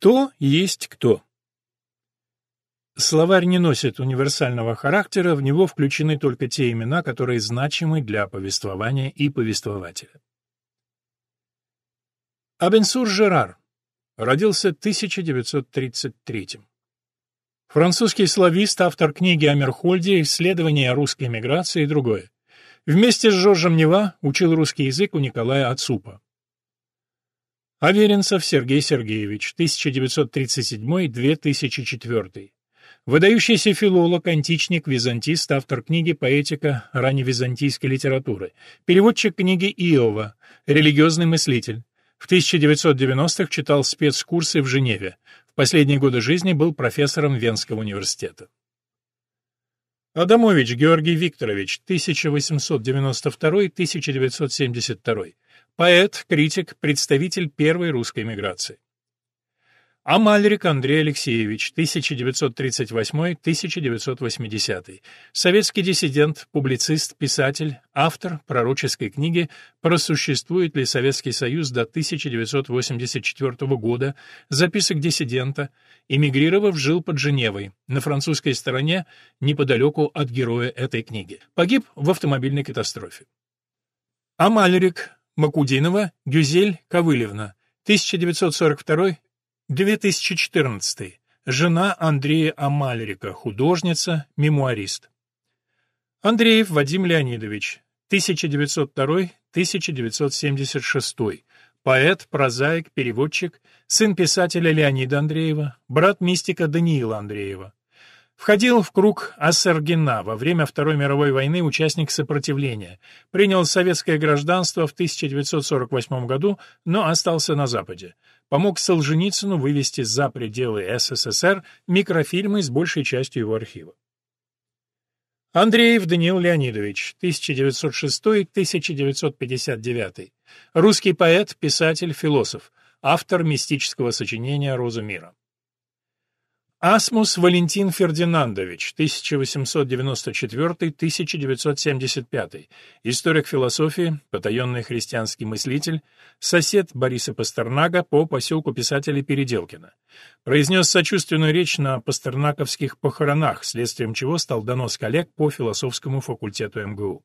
Кто есть кто? Словарь не носит универсального характера, в него включены только те имена, которые значимы для повествования и повествователя. Абенсур Жерар родился в 1933 Французский славист, автор книги о Мерхольде, исследования о русской миграции и другое. Вместе с Жоржем Нева учил русский язык у Николая Ацупа. Аверинцев Сергей Сергеевич, 1937-2004. Выдающийся филолог, античник, византист, автор книги «Поэтика ранневизантийской литературы», переводчик книги Иова, религиозный мыслитель. В 1990-х читал спецкурсы в Женеве. В последние годы жизни был профессором Венского университета. Адамович Георгий Викторович, 1892-1972. Поэт, критик, представитель первой русской миграции. Амальрик Андрей Алексеевич, 1938-1980. Советский диссидент, публицист, писатель, автор пророческой книги «Просуществует ли Советский Союз до 1984 года», записок диссидента, эмигрировав, жил под Женевой, на французской стороне, неподалеку от героя этой книги. Погиб в автомобильной катастрофе. Амальрик Макудинова Гюзель Ковылевна, 1942 2014. Жена Андрея Амальрика, художница, мемуарист. Андреев Вадим Леонидович, 1902-1976. Поэт, прозаик, переводчик, сын писателя Леонида Андреева, брат мистика Даниила Андреева. Входил в круг Ассергина во время Второй мировой войны участник сопротивления. Принял советское гражданство в 1948 году, но остался на Западе помог Солженицыну вывести за пределы СССР микрофильмы с большей частью его архива. Андреев Даниил Леонидович, 1906-1959. Русский поэт, писатель, философ, автор мистического сочинения «Роза мира». Асмус Валентин Фердинандович, 1894-1975, историк философии, потаенный христианский мыслитель, сосед Бориса Пастернака по поселку писателя Переделкина. Произнес сочувственную речь на пастернаковских похоронах, следствием чего стал донос коллег по философскому факультету МГУ.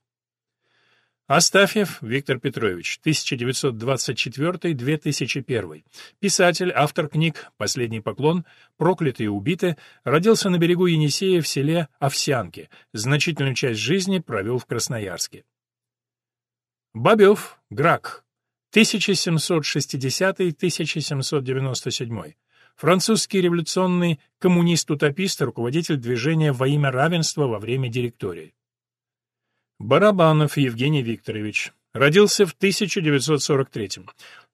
Астафьев Виктор Петрович, 1924-2001. Писатель, автор книг «Последний поклон», «Проклятые убиты», родился на берегу Енисея в селе Овсянки, значительную часть жизни провел в Красноярске. Бобев, Грак, 1760-1797. Французский революционный коммунист-утопист, руководитель движения во имя равенства во время директории. Барабанов Евгений Викторович. Родился в 1943 -м.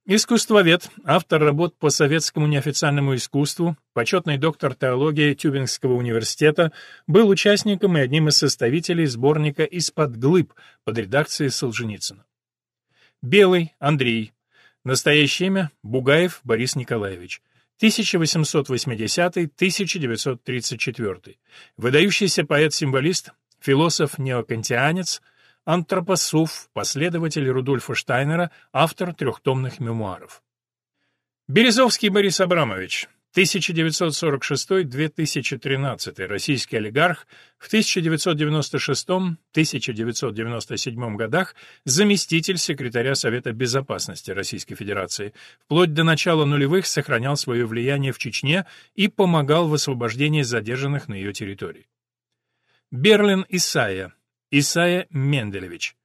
Искусствовед, автор работ по советскому неофициальному искусству, почетный доктор теологии Тюбингского университета, был участником и одним из составителей сборника «Из-под глыб» под редакцией Солженицына. Белый Андрей. Настоящее имя Бугаев Борис Николаевич. 1880-1934. Выдающийся поэт-символист, философ-неокантианец, антропософ, последователь Рудольфа Штайнера, автор трехтомных мемуаров. Березовский Борис Абрамович, 1946-2013, российский олигарх, в 1996-1997 годах заместитель секретаря Совета Безопасности Российской Федерации, вплоть до начала нулевых сохранял свое влияние в Чечне и помогал в освобождении задержанных на ее территории. Берлин Исайя. Исайя Менделевич.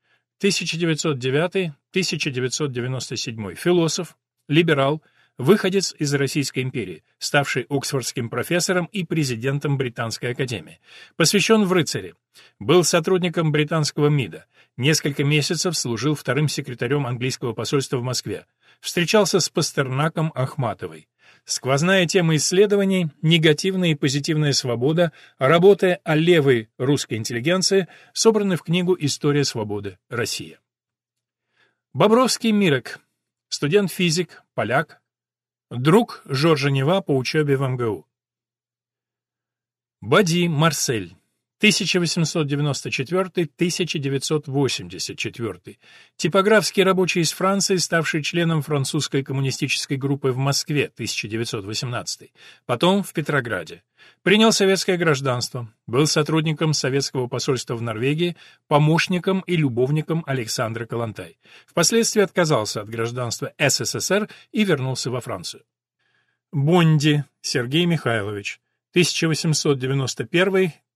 1909-1997. Философ, либерал, выходец из Российской империи, ставший оксфордским профессором и президентом Британской академии. Посвящен в рыцаре. Был сотрудником британского МИДа. Несколько месяцев служил вторым секретарем английского посольства в Москве. Встречался с Пастернаком Ахматовой. Сквозная тема исследований «Негативная и позитивная свобода. Работы о левой русской интеллигенции» собраны в книгу «История свободы. Россия». Бобровский Мирок. Студент-физик, поляк. Друг Жоржа Нева по учебе в МГУ. Бади Марсель. 1894-1984. Типографский рабочий из Франции, ставший членом французской коммунистической группы в Москве 1918. Потом в Петрограде. Принял советское гражданство. Был сотрудником советского посольства в Норвегии, помощником и любовником Александра Калантай. Впоследствии отказался от гражданства СССР и вернулся во Францию. Бонди Сергей Михайлович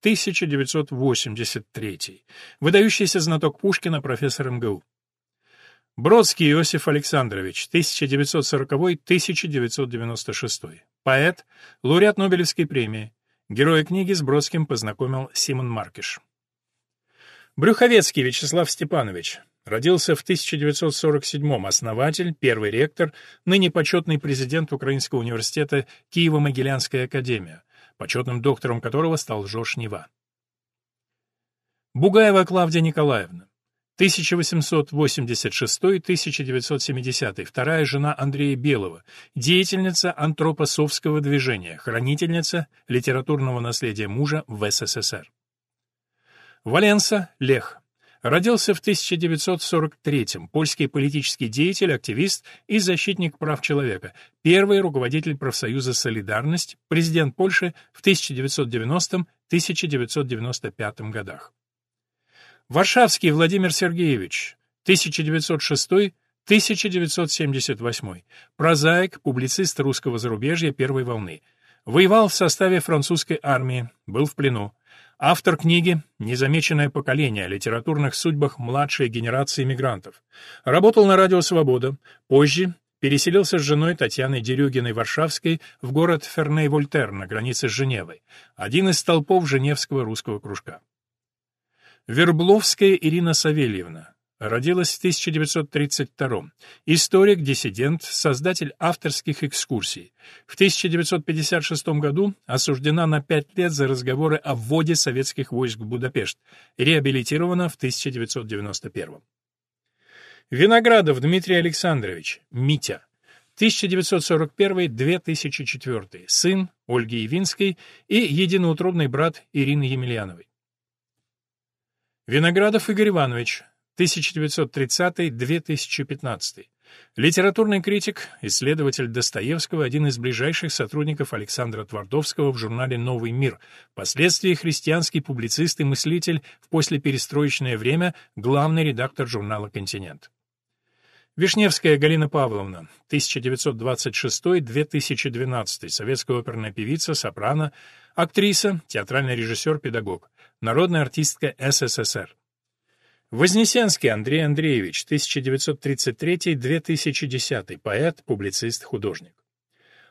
1891-1983. Выдающийся знаток Пушкина, профессор МГУ. Бродский Иосиф Александрович, 1940-1996. Поэт, лауреат Нобелевской премии. Героя книги с Бродским познакомил Симон Маркиш. Брюховецкий Вячеслав Степанович. Родился в 1947-м, основатель, первый ректор, ныне почетный президент Украинского университета Киево-Могилянская академия почетным доктором которого стал Жорж Нева. Бугаева Клавдия Николаевна, 1886-1970, вторая жена Андрея Белого, деятельница антропосовского движения, хранительница литературного наследия мужа в СССР. Валенса Лех, Родился в 1943-м, польский политический деятель, активист и защитник прав человека, первый руководитель профсоюза «Солидарность», президент Польши в 1990-1995 годах. Варшавский Владимир Сергеевич, 1906-1978, прозаик, публицист русского зарубежья первой волны. Воевал в составе французской армии, был в плену. Автор книги «Незамеченное поколение. О литературных судьбах младшей генерации мигрантов». Работал на радио «Свобода». Позже переселился с женой Татьяной Дерюгиной-Варшавской в город Ферней-Вольтер на границе с Женевой, один из столпов Женевского русского кружка. Вербловская Ирина Савельевна, Родилась в 1932 Историк, диссидент, создатель авторских экскурсий. В 1956 году осуждена на пять лет за разговоры о вводе советских войск в Будапешт. Реабилитирована в 1991 Виноградов Дмитрий Александрович, Митя. 1941-2004. Сын Ольги Явинской и единоутробный брат Ирины Емельяновой. Виноградов Игорь Иванович, 1930-2015. Литературный критик, исследователь Достоевского, один из ближайших сотрудников Александра Твардовского в журнале «Новый мир», впоследствии христианский публицист и мыслитель в послеперестроечное время, главный редактор журнала «Континент». Вишневская Галина Павловна, 1926-2012, советская оперная певица, сопрано, актриса, театральный режиссер, педагог, народная артистка СССР. Вознесенский Андрей Андреевич, 1933-2010, поэт, публицист, художник.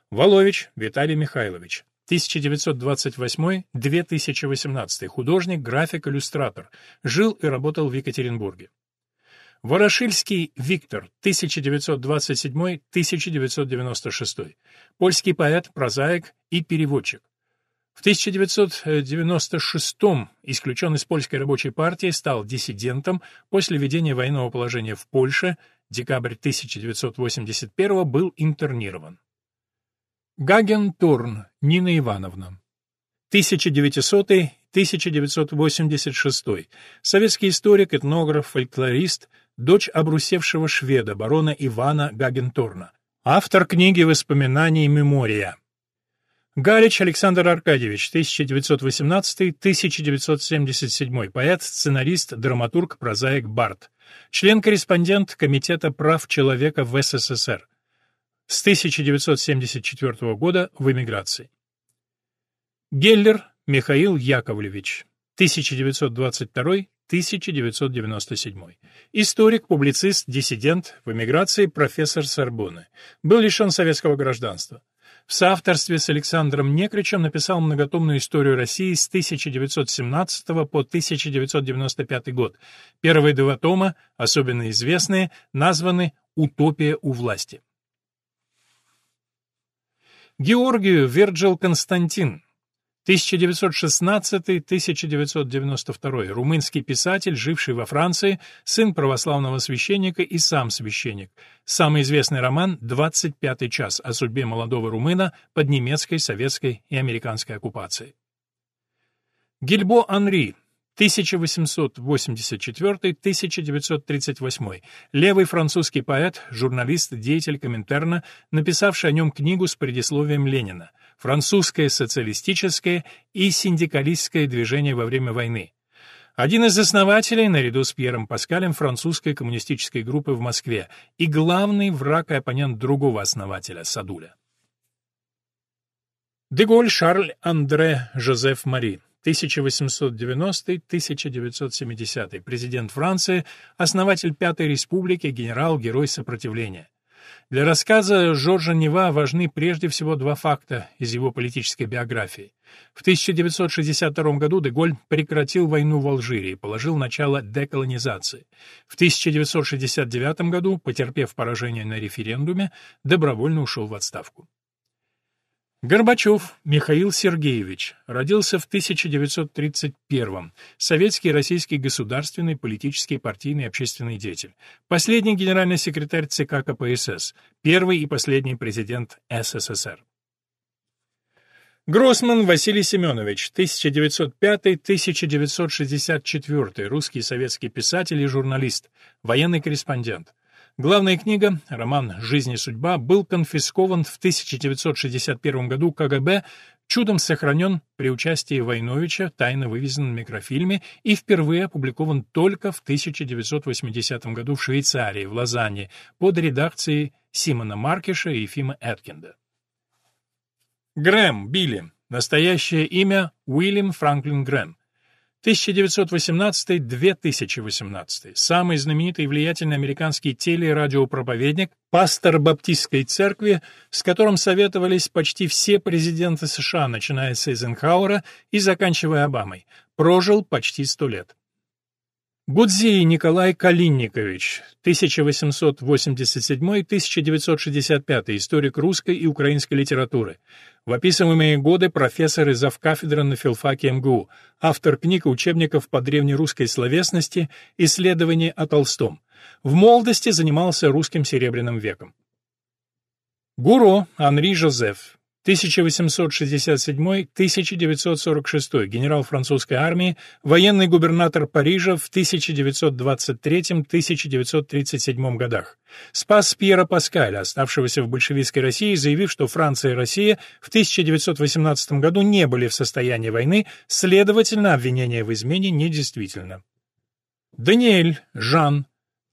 Волович Виталий Михайлович, 1928-2018, художник, график, иллюстратор, жил и работал в Екатеринбурге. Ворошильский Виктор, 1927-1996, польский поэт, прозаик и переводчик. В 1996-м исключен из польской рабочей партии, стал диссидентом, после введения военного положения в Польше, декабрь 1981 был интернирован. Гаген Турн, Нина Ивановна. 1900-1986. Советский историк, этнограф, фольклорист, дочь обрусевшего шведа, барона Ивана Гагенторна. Автор книги воспоминаний «Мемория». Галич Александр Аркадьевич, 1918-1977, поэт, сценарист, драматург, прозаик, бард. Член-корреспондент Комитета прав человека в СССР. С 1974 года в эмиграции. Геллер Михаил Яковлевич, 1922-1997. Историк, публицист, диссидент, в эмиграции, профессор Сорбонны. Был лишен советского гражданства. В соавторстве с Александром Некричем написал многотомную историю России с 1917 по 1995 год. Первые два тома, особенно известные, названы «Утопия у власти». Георгию Верджил Константин 1916-1992. Румынский писатель, живший во Франции, сын православного священника и сам священник. Самый известный роман «Двадцать пятый час» о судьбе молодого румына под немецкой, советской и американской оккупацией. Гильбо Анри, 1884-1938, левый французский поэт, журналист, деятель Коминтерна, написавший о нем книгу с предисловием Ленина «Французское социалистическое и синдикалистское движение во время войны». Один из основателей, наряду с Пьером Паскалем, французской коммунистической группы в Москве и главный враг и оппонент другого основателя, Садуля. Деголь Шарль Андре Жозеф Мари 1890-1970, президент Франции, основатель Пятой Республики, генерал, герой сопротивления. Для рассказа Жоржа Нева важны прежде всего два факта из его политической биографии. В 1962 году Деголь прекратил войну в Алжире и положил начало деколонизации. В 1969 году, потерпев поражение на референдуме, добровольно ушел в отставку. Горбачев Михаил Сергеевич родился в 1931 советский российский государственный, политический, партийный общественный деятель. Последний генеральный секретарь ЦК КПСС, первый и последний президент СССР. Гроссман Василий Семенович, 1905-1964, русский советский писатель и журналист, военный корреспондент. Главная книга, роман «Жизнь и судьба», был конфискован в 1961 году КГБ, чудом сохранен при участии Войновича, тайно вывезен в микрофильме и впервые опубликован только в 1980 году в Швейцарии, в Лозанне, под редакцией Симона Маркиша и Ефима Эткинда. Грэм, Билли. Настоящее имя Уильям Франклин Грэм. 1918-2018. Самый знаменитый и влиятельный американский теле- и пастор Баптистской церкви, с которым советовались почти все президенты США, начиная с Эйзенхауэра и заканчивая Обамой. Прожил почти сто лет. Гудзей Николай Калинникович, 1887-1965, историк русской и украинской литературы. В описываемые годы профессор и завкафедра на филфаке МГУ, автор книг и учебников по древнерусской словесности, исследований о Толстом. В молодости занимался русским серебряным веком. Гуро Анри Жозеф, 1867-1946, генерал французской армии, военный губернатор Парижа в 1923-1937 годах. Спас Пьера Паскаля, оставшегося в большевистской России, заявив, что Франция и Россия в 1918 году не были в состоянии войны, следовательно, обвинение в измене недействительно. Даниэль Жан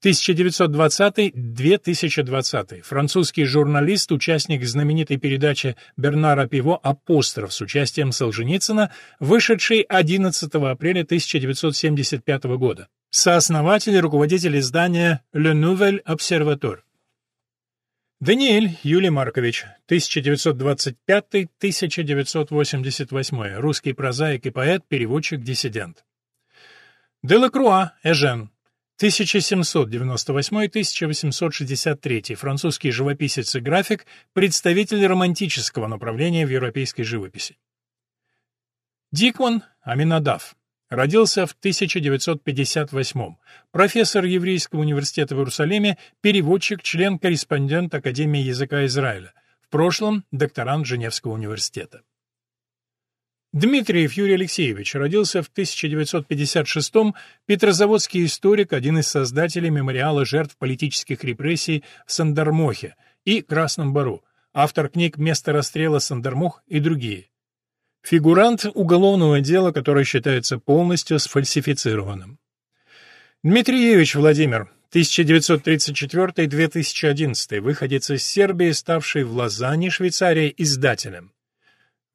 1920-2020. Французский журналист, участник знаменитой передачи Бернара Пиво «Апостроф» с участием Солженицына, вышедшей 11 апреля 1975 года. Сооснователь и руководитель издания «Le Nouvel Observateur». Даниэль Юлий Маркович, 1925-1988, русский прозаик и поэт, переводчик, диссидент. Делакруа Эжен, 1798-1863, французский живописец и график, представитель романтического направления в европейской живописи. Дикман Аминадав. Родился в 1958 Профессор Еврейского университета в Иерусалиме, переводчик, член-корреспондент Академии языка Израиля. В прошлом докторант Женевского университета. Дмитриев Юрий Алексеевич родился в 1956-м, петрозаводский историк, один из создателей мемориала жертв политических репрессий в Сандармохе и Красном Бару, автор книг «Место расстрела Сандармох» и другие. Фигурант уголовного дела, которое считается полностью сфальсифицированным. Дмитриевич Владимир, 1934-2011, выходец из Сербии, ставший в Лозанне, Швейцария, издателем.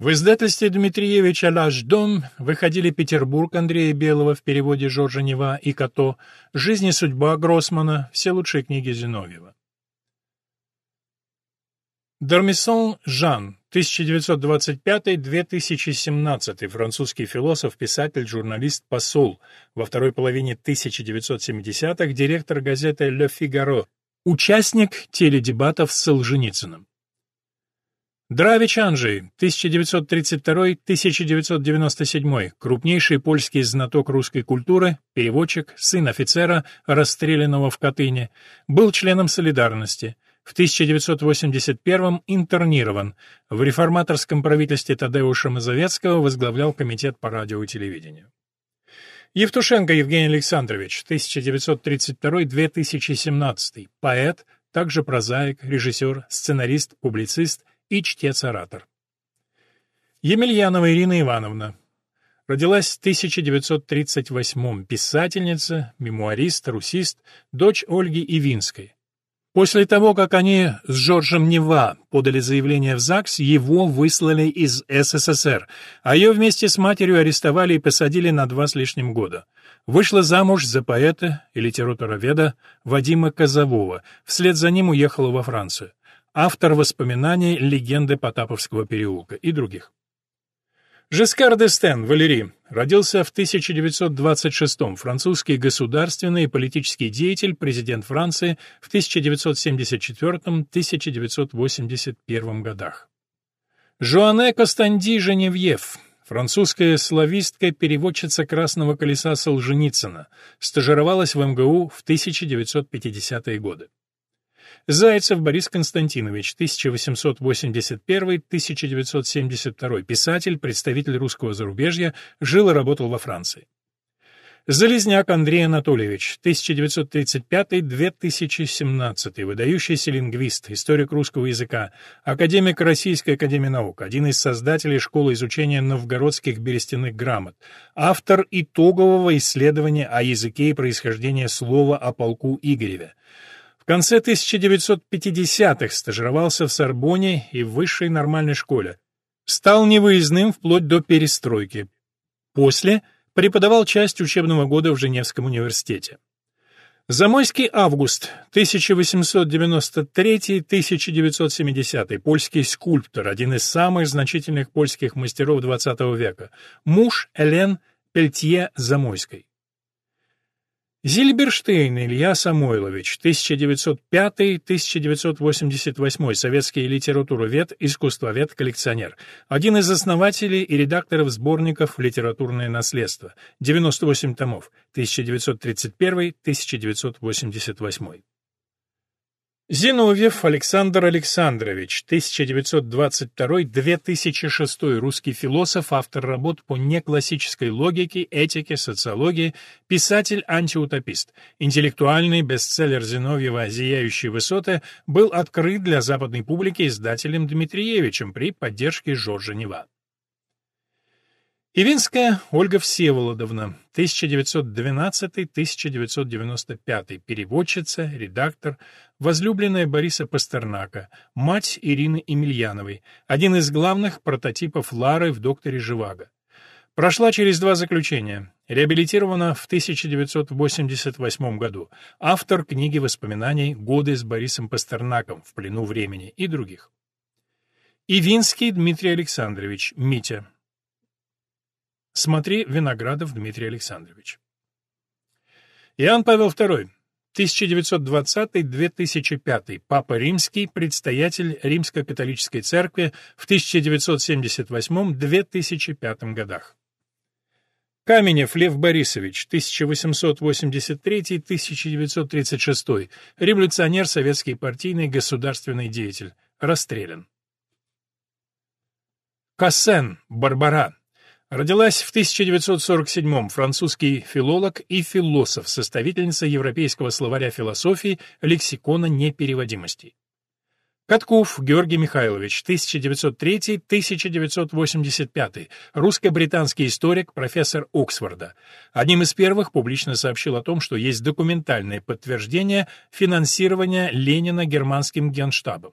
В издательстве Дмитриевича «Наш дом» выходили «Петербург» Андрея Белого в переводе Жоржа Нева и «Като», «Жизнь и судьба» Гроссмана, все лучшие книги Зиновьева. Дормисон Жан, 1925-2017, французский философ, писатель, журналист, посол, во второй половине 1970-х директор газеты «Ле Фигаро», участник теледебатов с Солженицыным. Дравич Анджей, 1932-1997, крупнейший польский знаток русской культуры, переводчик, сын офицера, расстрелянного в Катыни, был членом «Солидарности», В 1981 интернирован. В реформаторском правительстве Тадеуша Мазовецкого возглавлял комитет по радио и телевидению. Евтушенко Евгений Александрович, 1932-2017, поэт, также прозаик, режиссер, сценарист, публицист и чтец-оратор. Емельянова Ирина Ивановна. Родилась в 1938 писательница, мемуарист, русист, дочь Ольги Ивинской. После того, как они с Жоржем Нева подали заявление в ЗАГС, его выслали из СССР, а ее вместе с матерью арестовали и посадили на два с лишним года. Вышла замуж за поэта и литературоведа Вадима Казового, вслед за ним уехала во Францию. Автор воспоминаний «Легенды Потаповского переулка» и других. Жескар д'Эстен, Валерий, родился в 1926-м, французский государственный и политический деятель, президент Франции в 1974-1981 годах. Жуане Костанди Женевьев, французская славистка, переводчица «Красного колеса» Солженицына, стажировалась в МГУ в 1950-е годы. Зайцев Борис Константинович, 1881-1972, писатель, представитель русского зарубежья, жил и работал во Франции. Залезняк Андрей Анатольевич, 1935-2017, выдающийся лингвист, историк русского языка, академик Российской академии наук, один из создателей школы изучения новгородских берестяных грамот, автор итогового исследования о языке и происхождении слова о полку Игореве, в конце 1950-х стажировался в Сорбоне и в высшей нормальной школе. Стал невыездным вплоть до перестройки. После преподавал часть учебного года в Женевском университете. Замойский август, 1893-1970, польский скульптор, один из самых значительных польских мастеров XX века, муж Элен Пельтье Замойской. Зильберштейн Илья Самойлович, 1905-1988, советский литературовед, искусствовед, коллекционер. Один из основателей и редакторов сборников «Литературное наследство», 98 томов, 1931-1988. Зиновьев Александр Александрович, 1922-2006, русский философ, автор работ по неклассической логике, этике, социологии, писатель-антиутопист. Интеллектуальный бестселлер Зиновьева «Зияющие высоты» был открыт для западной публики издателем Дмитриевичем при поддержке Жоржа Нева. Ивинская Ольга Всеволодовна, 1912-1995, переводчица, редактор, возлюбленная Бориса Пастернака, мать Ирины Емельяновой, один из главных прототипов Лары в «Докторе Живаго». Прошла через два заключения. Реабилитирована в 1988 году. Автор книги воспоминаний «Годы с Борисом Пастернаком в плену времени» и других. Ивинский Дмитрий Александрович, Митя, Смотри Виноградов Дмитрий Александрович. Иоанн Павел II, 1920-2005, Папа Римский, предстоятель Римско-католической церкви в 1978-2005 годах. Каменев Лев Борисович, 1883-1936, революционер, советский партийный государственный деятель, расстрелян. Кассен Барбара, Родилась в 1947-м французский филолог и философ, составительница Европейского словаря философии лексикона непереводимостей. Катков Георгий Михайлович, 1903-1985, русско-британский историк, профессор Оксфорда. Одним из первых публично сообщил о том, что есть документальное подтверждение финансирования Ленина германским генштабом.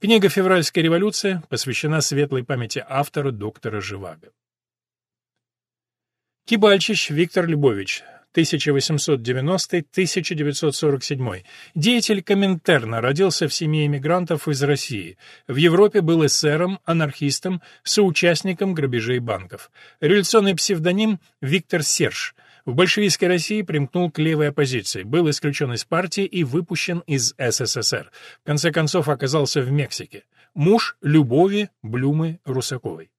Книга «Февральская революция» посвящена светлой памяти автора доктора Живаго. Кибальчич Виктор Любович, 1890-1947. Деятель Коминтерна, родился в семье эмигрантов из России. В Европе был эсером, анархистом, соучастником грабежей банков. Революционный псевдоним Виктор Серж. В большевистской России примкнул к левой оппозиции, был исключен из партии и выпущен из СССР. В конце концов оказался в Мексике. Муж Любови Блюмы Русаковой.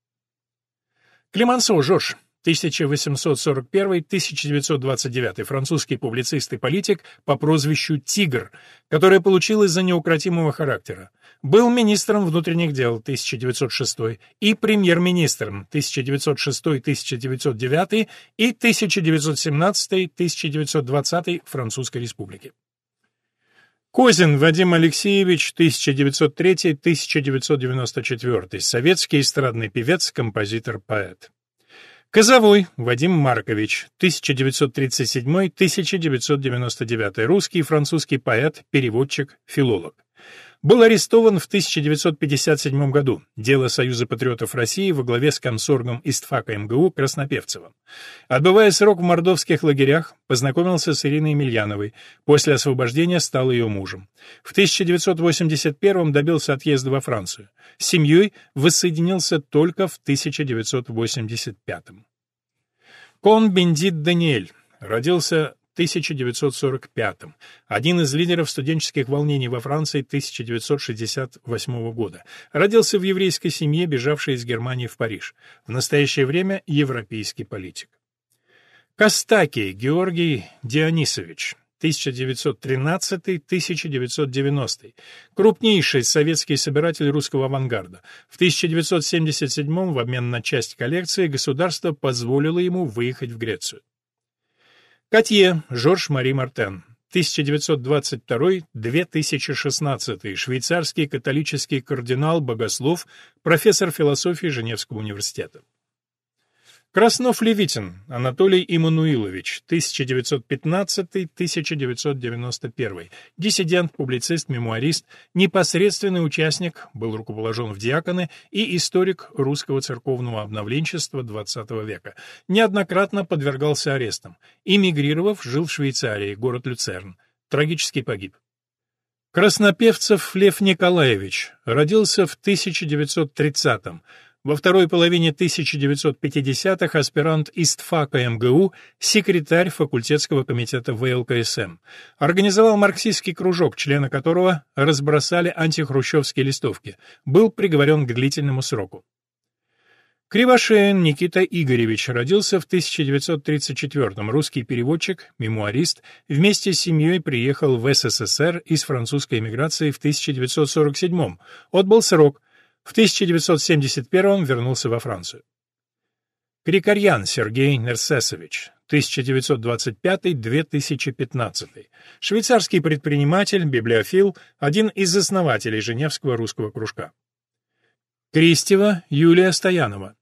Климансо Жорж 1841-1929, французский публицист и политик по прозвищу «Тигр», которое получил из-за неукротимого характера. Был министром внутренних дел 1906 и премьер-министром 1906-1909 и 1917-1920 Французской республики. Козин Вадим Алексеевич, 1903-1994, советский эстрадный певец, композитор, поэт. Козовой Вадим Маркович, 1937-1999, русский и французский поэт, переводчик, филолог. Был арестован в 1957 году. Дело Союза патриотов России во главе с комсоргом Истфака МГУ Краснопевцевым. Отбывая срок в мордовских лагерях, познакомился с Ириной Емельяновой. После освобождения стал ее мужем. В 1981 добился отъезда во Францию. С семьей воссоединился только в 1985. Кон Бендит Даниэль родился 1945 один из лидеров студенческих волнений во Франции 1968 года. Родился в еврейской семье, бежавшей из Германии в Париж. В настоящее время европейский политик. Костаки Георгий Дионисович 1913-1990, крупнейший советский собиратель русского авангарда. В 1977 в обмен на часть коллекции государство позволило ему выехать в Грецию. Катье, Жорж Мари Мартен. 1922-2016, швейцарский католический кардинал, богослов, профессор философии Женевского университета. Краснов-Левитин Анатолий Иммануилович, 1915-1991, диссидент, публицист, мемуарист, непосредственный участник, был рукоположен в диаконы и историк русского церковного обновленчества XX века. Неоднократно подвергался арестам. Эмигрировав, жил в Швейцарии, город Люцерн. Трагически погиб. Краснопевцев Лев Николаевич родился в 1930-м, во второй половине 1950-х аспирант ИСТФАКа МГУ, секретарь факультетского комитета ВЛКСМ. Организовал марксистский кружок, члены которого разбросали антихрущевские листовки. Был приговорен к длительному сроку. Кривошеин Никита Игоревич родился в 1934-м, русский переводчик, мемуарист, вместе с семьей приехал в СССР из французской эмиграции в 1947-м, отбыл срок, в 1971 вернулся во Францию. Крикарьян Сергей Нерсесович, 1925-2015. Швейцарский предприниматель, библиофил, один из основателей Женевского русского кружка. Кристева Юлия Стоянова.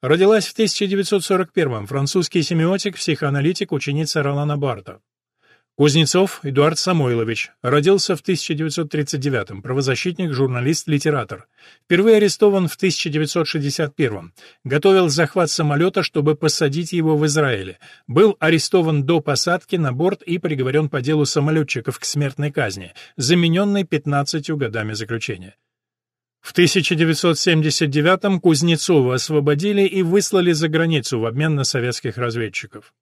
Родилась в 1941-м, французский семиотик, психоаналитик, ученица Ролана Барта. Кузнецов Эдуард Самойлович родился в 1939-м, правозащитник, журналист, литератор. Впервые арестован в 1961-м. Готовил захват самолета, чтобы посадить его в Израиле. Был арестован до посадки на борт и приговорен по делу самолетчиков к смертной казни, замененной 15 годами заключения. В 1979-м Кузнецова освободили и выслали за границу в обмен на советских разведчиков.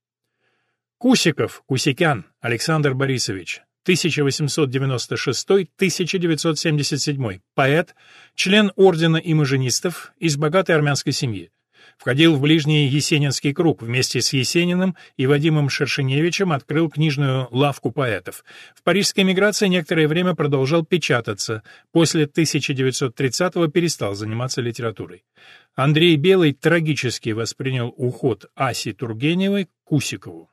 Кусиков, Кусикян, Александр Борисович, 1896-1977, поэт, член ордена имажинистов из богатой армянской семьи. Входил в ближний Есенинский круг, вместе с Есениным и Вадимом Шершеневичем открыл книжную лавку поэтов. В парижской эмиграции некоторое время продолжал печататься, после 1930-го перестал заниматься литературой. Андрей Белый трагически воспринял уход Аси Тургеневой Кусикову.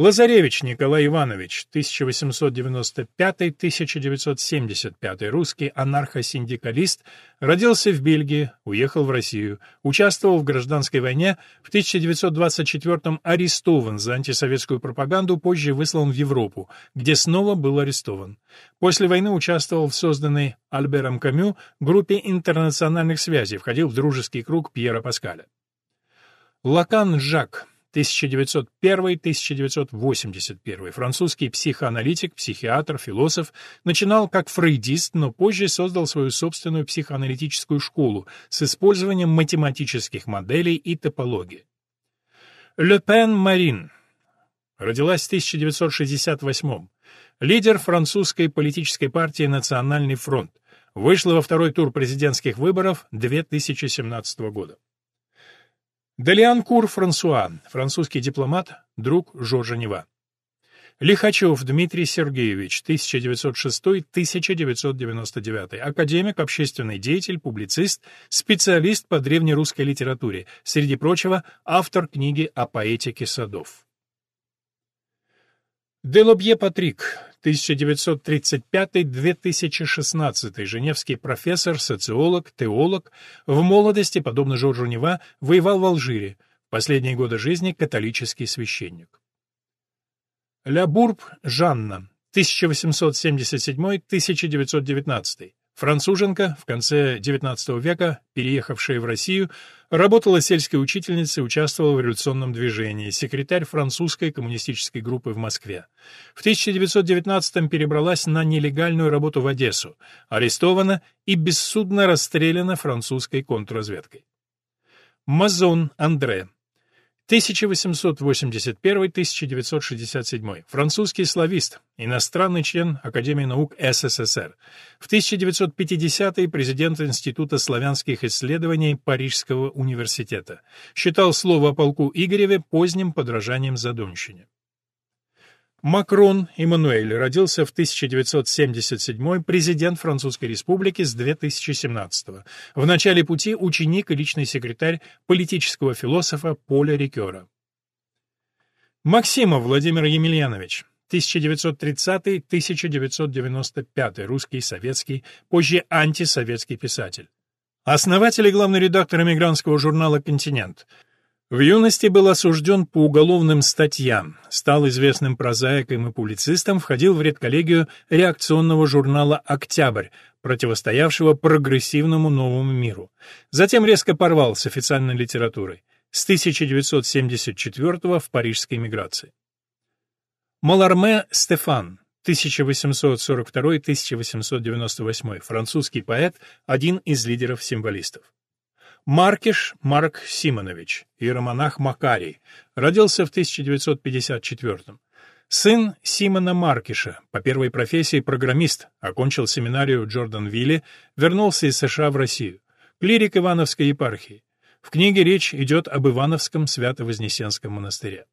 Лазаревич Николай Иванович, 1895-1975, русский анархосиндикалист, родился в Бельгии, уехал в Россию, участвовал в гражданской войне, в 1924-м арестован за антисоветскую пропаганду, позже выслан в Европу, где снова был арестован. После войны участвовал в созданной Альбером Камю группе интернациональных связей, входил в дружеский круг Пьера Паскаля. Лакан Жак 1901-1981, французский психоаналитик, психиатр, философ, начинал как фрейдист, но позже создал свою собственную психоаналитическую школу с использованием математических моделей и топологии. Ле Пен Марин родилась в 1968 лидер французской политической партии «Национальный фронт», вышла во второй тур президентских выборов 2017 года. Делианкур Франсуа, французский дипломат, друг Жоржа Нева. Лихачев Дмитрий Сергеевич, 1906-1999, академик, общественный деятель, публицист, специалист по древнерусской литературе, среди прочего, автор книги о поэтике садов. Делобье Патрик, 1935-2016, женевский профессор, социолог, теолог, в молодости, подобно Жоржу Нева, воевал в Алжире, в последние годы жизни католический священник. Ля Бурб Жанна, 1877-1919. Француженка, в конце XIX века, переехавшая в Россию, работала сельской учительницей, участвовала в революционном движении, секретарь французской коммунистической группы в Москве. В 1919-м перебралась на нелегальную работу в Одессу, арестована и бессудно расстреляна французской контрразведкой. Мазон Андре, 1881-1967. Французский славист, иностранный член Академии наук СССР. В 1950-е президент Института славянских исследований Парижского университета. Считал слово о полку Игореве поздним подражанием задумщине. Макрон Эммануэль родился в 1977 президент Французской Республики с 2017 -го. В начале пути ученик и личный секретарь политического философа Поля Рикера. Максимов Владимир Емельянович 1930-1995 русский, советский, позже антисоветский писатель. Основатель и главный редактор эмигрантского журнала «Континент», в юности был осужден по уголовным статьям, стал известным прозаиком и публицистом, входил в редколлегию реакционного журнала «Октябрь», противостоявшего прогрессивному новому миру. Затем резко порвал с официальной литературой. С 1974 в парижской эмиграции. Маларме Стефан, 1842-1898, французский поэт, один из лидеров символистов. Маркиш Марк Симонович, иеромонах Макарий, родился в 1954 -м. Сын Симона Маркиша, по первой профессии программист, окончил семинарию в Джорданвилле, вернулся из США в Россию. Клирик Ивановской епархии. В книге речь идет об Ивановском Свято-Вознесенском монастыре.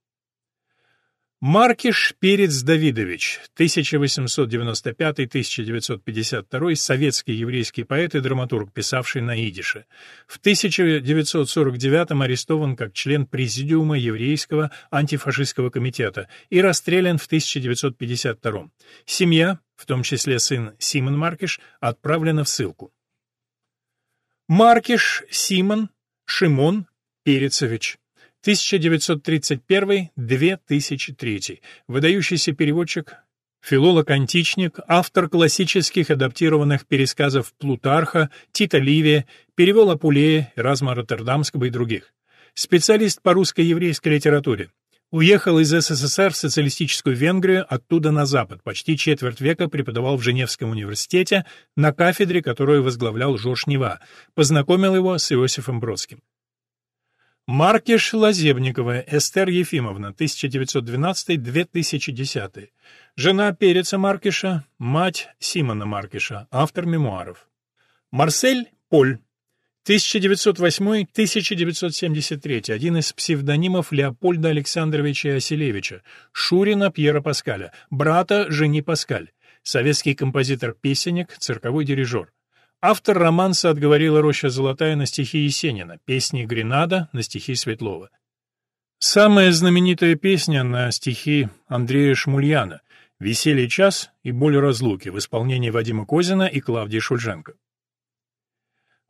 Маркиш Перец Давидович, 1895-1952, советский еврейский поэт и драматург, писавший на идише. В 1949 арестован как член Президиума Еврейского антифашистского комитета и расстрелян в 1952. Семья, в том числе сын Симон Маркиш, отправлена в ссылку. Маркиш Симон Шимон Перецович 1931-2003, выдающийся переводчик, филолог-античник, автор классических адаптированных пересказов Плутарха, Тита Ливия, перевел Апулея, Эразма Роттердамского и других. Специалист по русско-еврейской литературе. Уехал из СССР в социалистическую Венгрию, оттуда на Запад. Почти четверть века преподавал в Женевском университете на кафедре, которую возглавлял Жорж Нева. Познакомил его с Иосифом Бродским. Маркиш Лазебникова Эстер Ефимовна, 1912-2010. Жена Переца Маркиша, мать Симона Маркиша, автор мемуаров. Марсель Поль, 1908-1973, один из псевдонимов Леопольда Александровича Оселевича, Шурина Пьера Паскаля, брата Жени Паскаль, советский композитор-песенник, цирковой дирижер. Автор романса отговорила «Роща золотая» на стихи Есенина, песни «Гренада» на стихи Светлова. Самая знаменитая песня на стихи Андрея Шмульяна «Веселье час» и «Боль разлуки» в исполнении Вадима Козина и Клавдии Шульженко.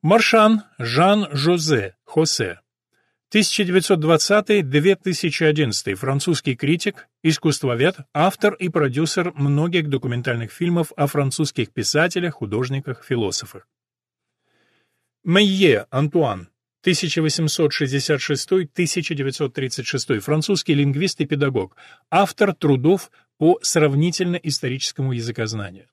Маршан Жан-Жозе Хосе 1920-2011, французский критик, искусствовед, автор и продюсер многих документальных фильмов о французских писателях, художниках, философах. Мейе Антуан, 1866-1936, французский лингвист и педагог, автор трудов по сравнительно-историческому языкознанию.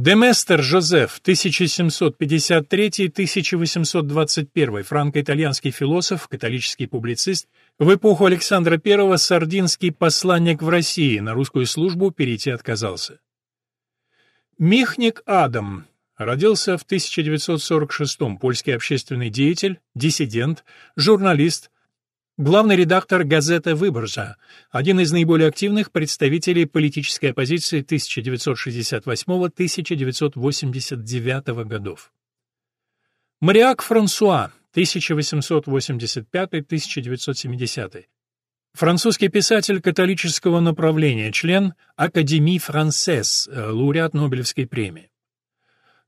Деместер Жозеф, 1753-1821, франко-итальянский философ, католический публицист, в эпоху Александра I сардинский посланник в России, на русскую службу перейти отказался. Михник Адам, Родился в 1946-м польский общественный деятель, диссидент, журналист, главный редактор газеты «Выборжа», один из наиболее активных представителей политической оппозиции 1968-1989 годов. Мариак Франсуа, 1885-1970. Французский писатель католического направления, член Академии Франсес, лауреат Нобелевской премии.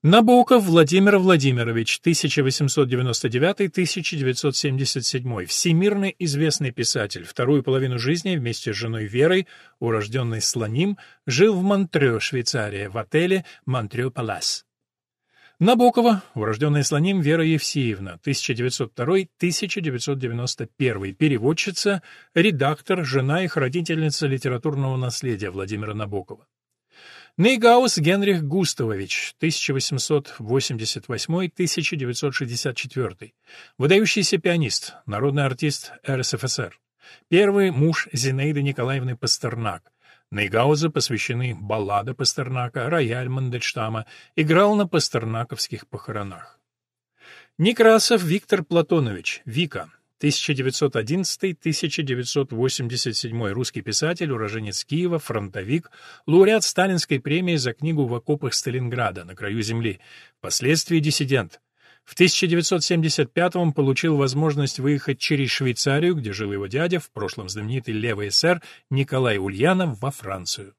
Набоков Владимир Владимирович, 1899-1977, всемирно известный писатель, вторую половину жизни вместе с женой Верой, урожденной Слоним, жил в Монтрё, Швейцария, в отеле Монтрё Палас. Набокова, урожденная Слоним Вера Евсеевна, 1902-1991, переводчица, редактор, жена их родительница литературного наследия Владимира Набокова. Нейгаус Генрих Густавович, 1888-1964, выдающийся пианист, народный артист РСФСР, первый муж Зинаиды Николаевны Пастернак. Нейгауза посвящены баллада Пастернака, рояль Мандельштама, играл на пастернаковских похоронах. Некрасов Виктор Платонович, Вика, 1911-1987 русский писатель, уроженец Киева, фронтовик, лауреат Сталинской премии за книгу «В окопах Сталинграда. На краю земли», впоследствии диссидент. В 1975-м получил возможность выехать через Швейцарию, где жил его дядя, в прошлом знаменитый левый эсер Николай Ульянов, во Францию.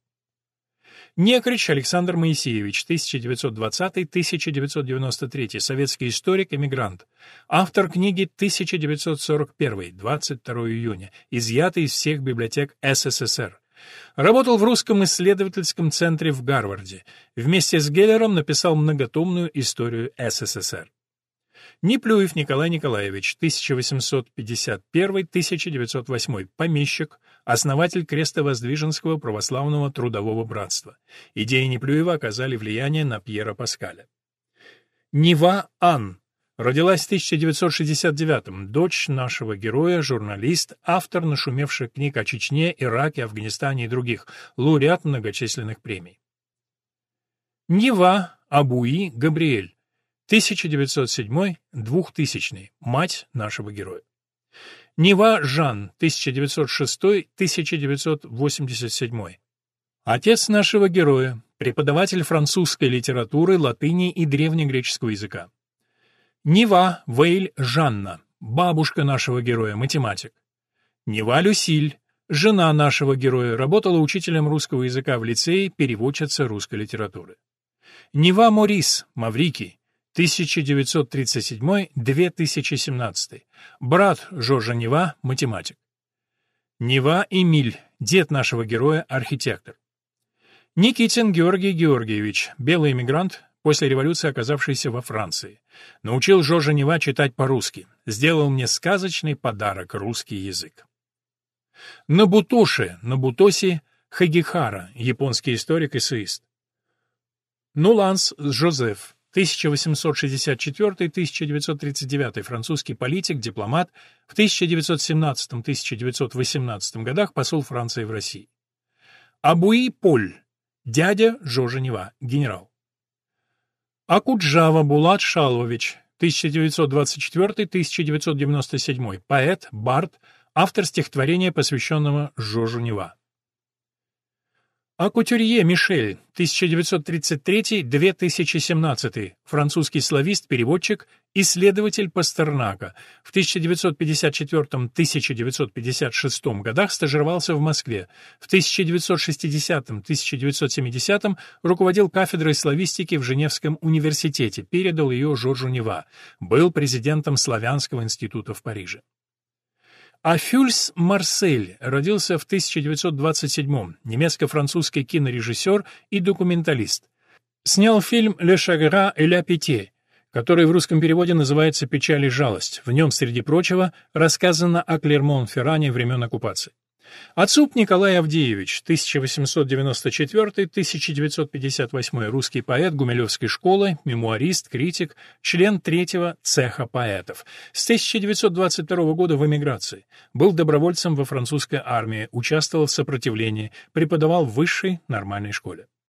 Некрич Александр Моисеевич, 1920-1993, советский историк, эмигрант. Автор книги 1941, 22 июня, изъятый из всех библиотек СССР. Работал в русском исследовательском центре в Гарварде. Вместе с Геллером написал многотомную историю СССР. Неплюев Николай Николаевич, 1851-1908, помещик, основатель Крестовоздвиженского православного трудового братства. Идеи Неплюева оказали влияние на Пьера Паскаля. Нева Ан. Родилась в 1969-м, дочь нашего героя, журналист, автор нашумевших книг о Чечне, Ираке, Афганистане и других, лауреат многочисленных премий. Нева Абуи Габриэль. 1907-2000, мать нашего героя. Нева Жан, 1906-1987. Отец нашего героя, преподаватель французской литературы, латыни и древнегреческого языка. Нева Вейль Жанна, бабушка нашего героя, математик. Нева Люсиль, жена нашего героя, работала учителем русского языка в лицее, переводчица русской литературы. Нева Морис, Маврикий, 1937-2017. Брат Жоржа Нева, математик. Нева Эмиль, дед нашего героя, архитектор. Никитин Георгий Георгиевич, белый эмигрант, после революции оказавшийся во Франции. Научил Жоржа Нева читать по-русски. Сделал мне сказочный подарок — русский язык. Набутоши, Набутоси Хагихара, японский историк и сеист. Нуланс Жозеф, 1864-1939 французский политик, дипломат, в 1917-1918 годах посол Франции в России. Абуи Поль, дядя Жоржа Нева, генерал. Акуджава Булат Шалович, 1924-1997, поэт, бард, автор стихотворения, посвященного Жоржу Нева. А Кутюрье Мишель, 1933-2017, французский славист, переводчик, исследователь Пастернака. В 1954-1956 годах стажировался в Москве. В 1960-1970 руководил кафедрой славистики в Женевском университете, передал ее Жоржу Нева. Был президентом Славянского института в Париже. А Фюльс Марсель родился в 1927-м, немецко-французский кинорежиссер и документалист. Снял фильм «Le Chagrin et la Pitié», который в русском переводе называется «Печаль и жалость». В нем, среди прочего, рассказано о Клермон-Ферране времен оккупации. Отцуп Николай Авдеевич, 1894-1958 русский поэт Гумилевской школы, мемуарист, критик, член третьего цеха поэтов. С 1922 года в эмиграции. Был добровольцем во французской армии, участвовал в сопротивлении, преподавал в высшей нормальной школе.